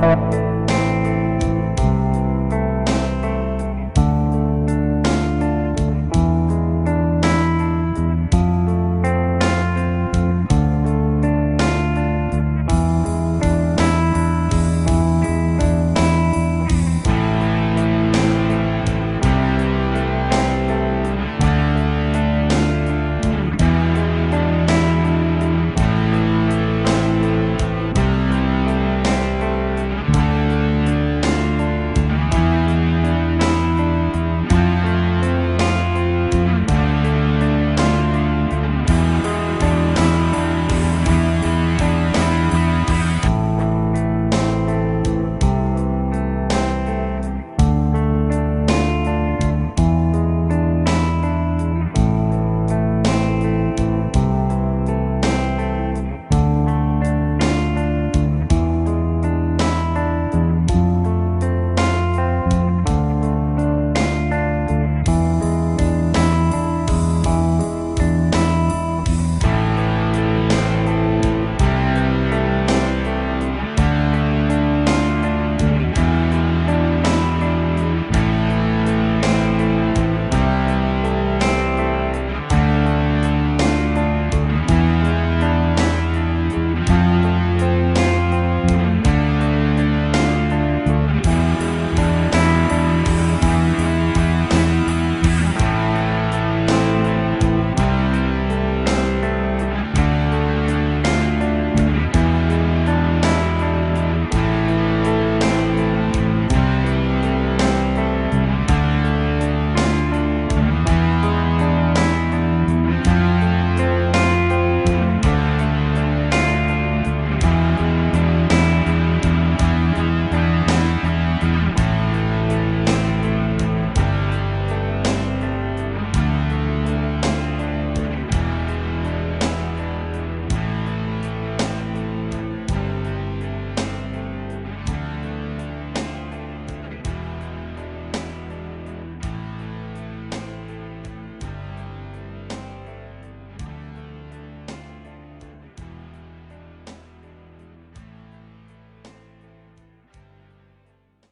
Música